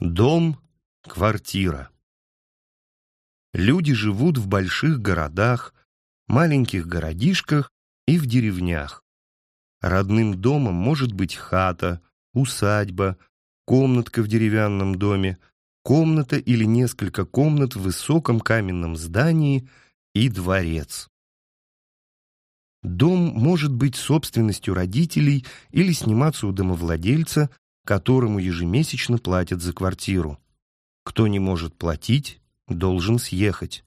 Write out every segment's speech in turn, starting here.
Дом, квартира. Люди живут в больших городах, маленьких городишках и в деревнях. Родным домом может быть хата, усадьба, комнатка в деревянном доме, комната или несколько комнат в высоком каменном здании и дворец. Дом может быть собственностью родителей или сниматься у домовладельца которому ежемесячно платят за квартиру. Кто не может платить, должен съехать.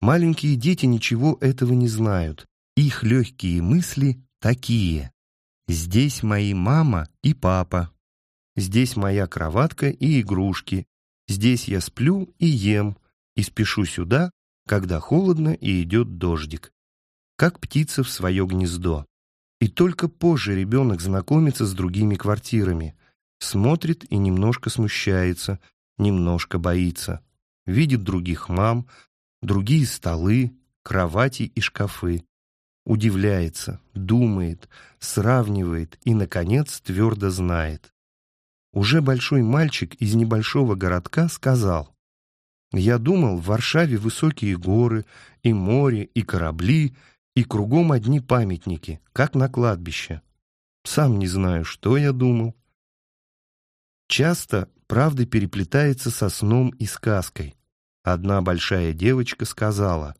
Маленькие дети ничего этого не знают. Их легкие мысли такие. Здесь мои мама и папа. Здесь моя кроватка и игрушки. Здесь я сплю и ем, и спешу сюда, когда холодно и идет дождик. Как птица в свое гнездо. И только позже ребенок знакомится с другими квартирами, смотрит и немножко смущается, немножко боится. Видит других мам, другие столы, кровати и шкафы. Удивляется, думает, сравнивает и, наконец, твердо знает. Уже большой мальчик из небольшого городка сказал, «Я думал, в Варшаве высокие горы, и море, и корабли, и кругом одни памятники, как на кладбище. Сам не знаю, что я думал. Часто правда переплетается со сном и сказкой. Одна большая девочка сказала,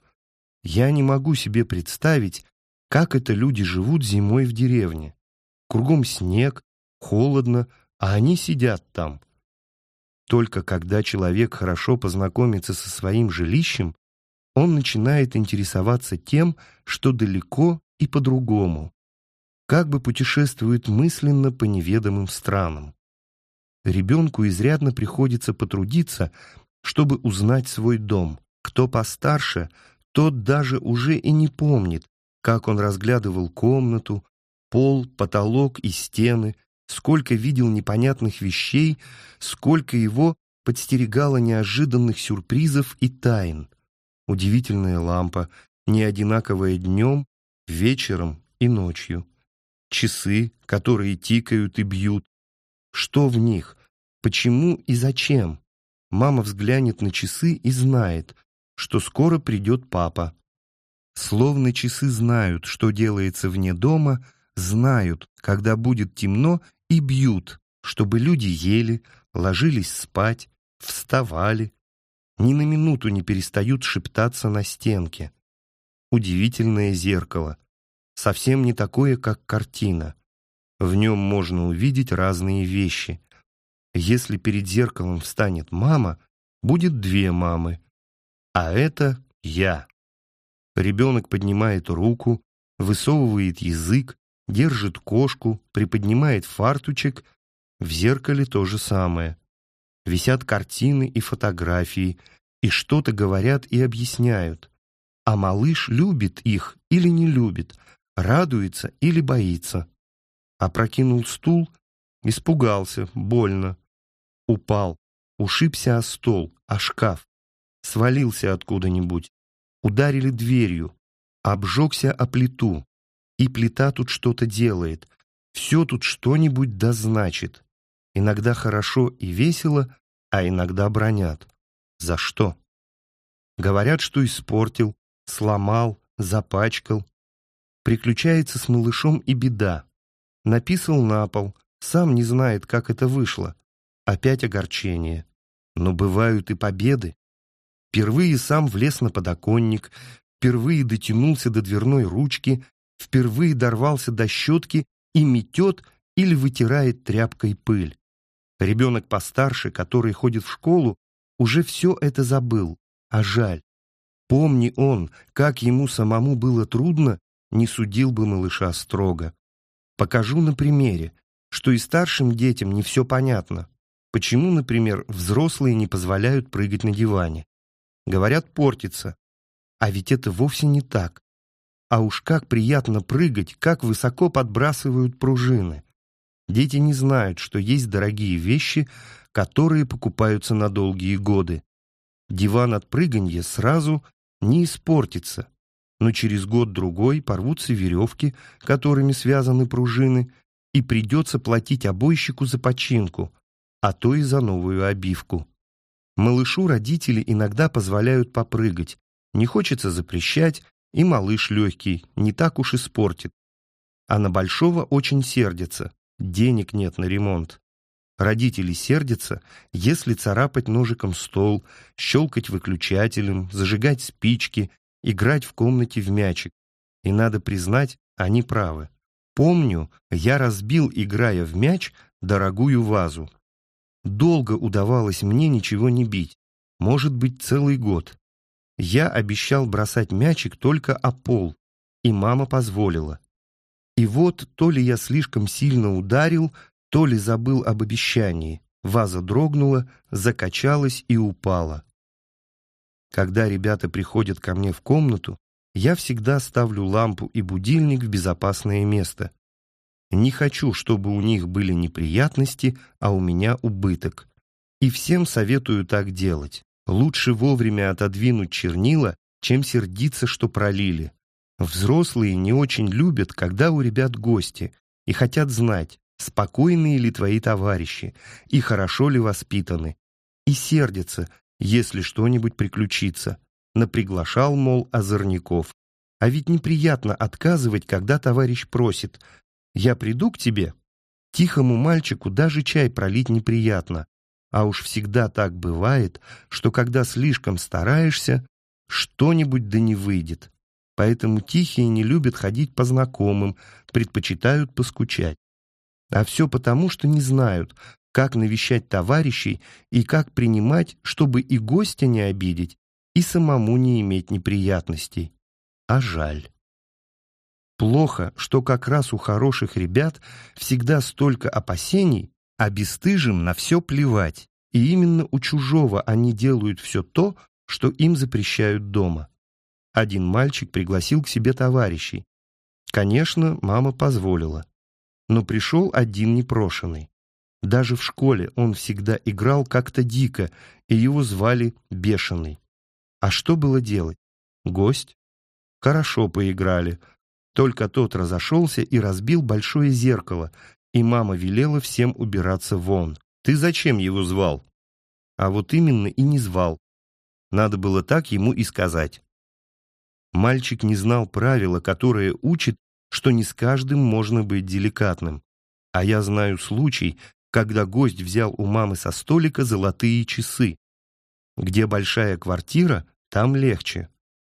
«Я не могу себе представить, как это люди живут зимой в деревне. Кругом снег, холодно, а они сидят там. Только когда человек хорошо познакомится со своим жилищем, он начинает интересоваться тем, что далеко и по-другому, как бы путешествует мысленно по неведомым странам. Ребенку изрядно приходится потрудиться, чтобы узнать свой дом. Кто постарше, тот даже уже и не помнит, как он разглядывал комнату, пол, потолок и стены, сколько видел непонятных вещей, сколько его подстерегало неожиданных сюрпризов и тайн удивительная лампа, не одинаковая днем, вечером и ночью. Часы, которые тикают и бьют. Что в них? Почему и зачем? Мама взглянет на часы и знает, что скоро придет папа. Словно часы знают, что делается вне дома, знают, когда будет темно, и бьют, чтобы люди ели, ложились спать, вставали, ни на минуту не перестают шептаться на стенке. Удивительное зеркало, совсем не такое, как картина. В нем можно увидеть разные вещи. Если перед зеркалом встанет мама, будет две мамы, а это я. Ребенок поднимает руку, высовывает язык, держит кошку, приподнимает фартучек. В зеркале то же самое висят картины и фотографии, и что-то говорят и объясняют. А малыш любит их или не любит, радуется или боится. Опрокинул стул, испугался, больно. Упал, ушибся о стол, о шкаф, свалился откуда-нибудь, ударили дверью, обжегся о плиту, и плита тут что-то делает, все тут что-нибудь дозначит. Иногда хорошо и весело, а иногда бронят. За что? Говорят, что испортил, сломал, запачкал. Приключается с малышом и беда. Написал на пол, сам не знает, как это вышло. Опять огорчение. Но бывают и победы. Впервые сам влез на подоконник, впервые дотянулся до дверной ручки, впервые дорвался до щетки и метет или вытирает тряпкой пыль. Ребенок постарше, который ходит в школу, уже все это забыл, а жаль. Помни он, как ему самому было трудно, не судил бы малыша строго. Покажу на примере, что и старшим детям не все понятно. Почему, например, взрослые не позволяют прыгать на диване? Говорят, портится. А ведь это вовсе не так. А уж как приятно прыгать, как высоко подбрасывают пружины. Дети не знают, что есть дорогие вещи, которые покупаются на долгие годы. Диван от прыганья сразу не испортится, но через год-другой порвутся веревки, которыми связаны пружины, и придется платить обойщику за починку, а то и за новую обивку. Малышу родители иногда позволяют попрыгать, не хочется запрещать, и малыш легкий, не так уж испортит. А на большого очень сердится, денег нет на ремонт. Родители сердятся, если царапать ножиком стол, щелкать выключателем, зажигать спички, играть в комнате в мячик. И надо признать, они правы. Помню, я разбил, играя в мяч, дорогую вазу. Долго удавалось мне ничего не бить, может быть, целый год. Я обещал бросать мячик только о пол, и мама позволила. И вот то ли я слишком сильно ударил, то ли забыл об обещании. Ваза дрогнула, закачалась и упала. Когда ребята приходят ко мне в комнату, я всегда ставлю лампу и будильник в безопасное место. Не хочу, чтобы у них были неприятности, а у меня убыток. И всем советую так делать. Лучше вовремя отодвинуть чернила, чем сердиться, что пролили. Взрослые не очень любят, когда у ребят гости, и хотят знать, спокойные ли твои товарищи, и хорошо ли воспитаны. И сердятся, если что-нибудь приключится. Наприглашал, мол, озорников. А ведь неприятно отказывать, когда товарищ просит. «Я приду к тебе?» Тихому мальчику даже чай пролить неприятно. А уж всегда так бывает, что когда слишком стараешься, что-нибудь да не выйдет. Поэтому тихие не любят ходить по знакомым, предпочитают поскучать. А все потому, что не знают, как навещать товарищей и как принимать, чтобы и гостя не обидеть, и самому не иметь неприятностей. А жаль. Плохо, что как раз у хороших ребят всегда столько опасений, а бесстыжим на все плевать, и именно у чужого они делают все то, что им запрещают дома. Один мальчик пригласил к себе товарищей. Конечно, мама позволила. Но пришел один непрошенный. Даже в школе он всегда играл как-то дико, и его звали Бешеный. А что было делать? Гость? Хорошо поиграли. Только тот разошелся и разбил большое зеркало, и мама велела всем убираться вон. Ты зачем его звал? А вот именно и не звал. Надо было так ему и сказать. Мальчик не знал правила, которое учит, что не с каждым можно быть деликатным. А я знаю случай, когда гость взял у мамы со столика золотые часы. Где большая квартира, там легче.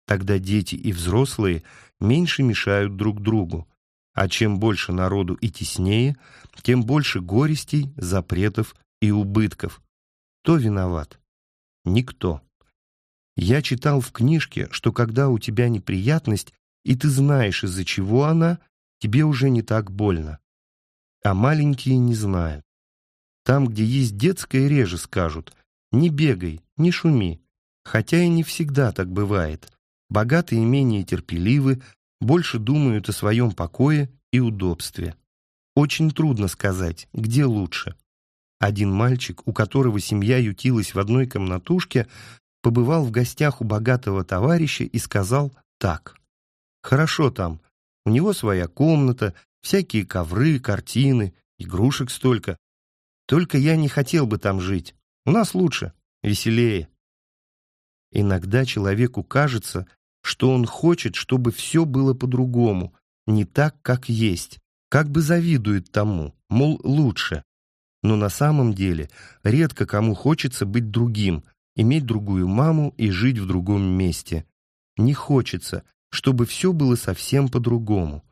Тогда дети и взрослые меньше мешают друг другу. А чем больше народу и теснее, тем больше горестей, запретов и убытков. Кто виноват? Никто. Я читал в книжке, что когда у тебя неприятность, и ты знаешь, из-за чего она, тебе уже не так больно. А маленькие не знают. Там, где есть детское, реже скажут «не бегай, не шуми». Хотя и не всегда так бывает. Богатые менее терпеливы, больше думают о своем покое и удобстве. Очень трудно сказать, где лучше. Один мальчик, у которого семья ютилась в одной комнатушке, побывал в гостях у богатого товарища и сказал так. «Хорошо там, у него своя комната, всякие ковры, картины, игрушек столько. Только я не хотел бы там жить. У нас лучше, веселее». Иногда человеку кажется, что он хочет, чтобы все было по-другому, не так, как есть, как бы завидует тому, мол, лучше. Но на самом деле редко кому хочется быть другим, иметь другую маму и жить в другом месте. Не хочется, чтобы все было совсем по-другому.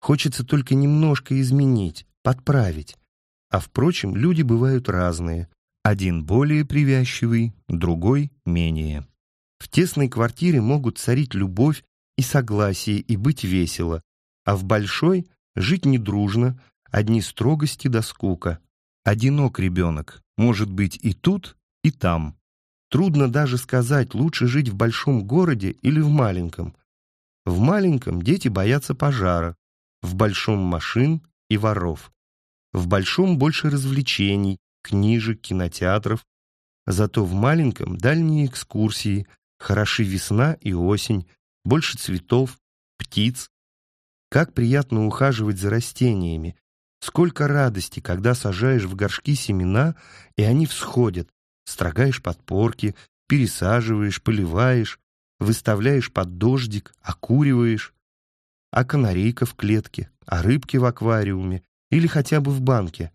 Хочется только немножко изменить, подправить. А впрочем, люди бывают разные. Один более привязчивый, другой менее. В тесной квартире могут царить любовь и согласие и быть весело, а в большой жить недружно, одни строгости да скука. Одинок ребенок, может быть и тут, и там. Трудно даже сказать, лучше жить в большом городе или в маленьком. В маленьком дети боятся пожара, в большом машин и воров. В большом больше развлечений, книжек, кинотеатров. Зато в маленьком дальние экскурсии, хороши весна и осень, больше цветов, птиц. Как приятно ухаживать за растениями, Сколько радости, когда сажаешь в горшки семена, и они всходят, строгаешь подпорки, пересаживаешь, поливаешь, выставляешь под дождик, окуриваешь. А канарейка в клетке, а рыбки в аквариуме или хотя бы в банке.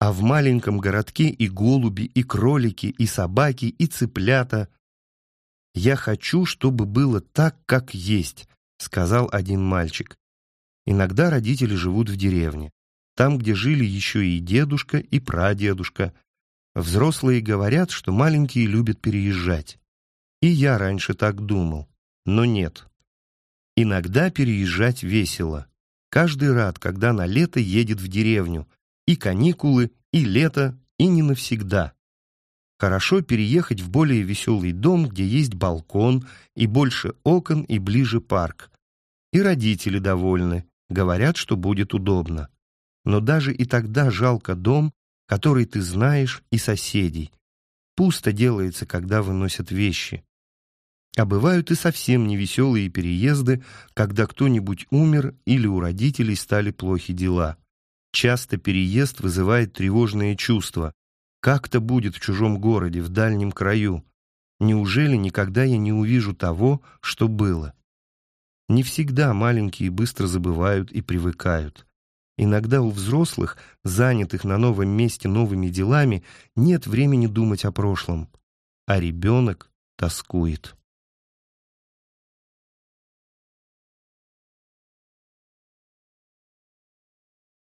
А в маленьком городке и голуби, и кролики, и собаки, и цыплята. «Я хочу, чтобы было так, как есть», — сказал один мальчик. Иногда родители живут в деревне, там, где жили еще и дедушка, и прадедушка. Взрослые говорят, что маленькие любят переезжать. И я раньше так думал, но нет. Иногда переезжать весело. Каждый рад, когда на лето едет в деревню. И каникулы, и лето, и не навсегда. Хорошо переехать в более веселый дом, где есть балкон, и больше окон, и ближе парк. И родители довольны, говорят, что будет удобно. Но даже и тогда жалко дом, который ты знаешь, и соседей. Пусто делается, когда выносят вещи. А бывают и совсем невеселые переезды, когда кто-нибудь умер или у родителей стали плохи дела. Часто переезд вызывает тревожные чувства. Как-то будет в чужом городе, в дальнем краю. Неужели никогда я не увижу того, что было? Не всегда маленькие быстро забывают и привыкают. Иногда у взрослых, занятых на новом месте новыми делами, нет времени думать о прошлом, а ребенок тоскует.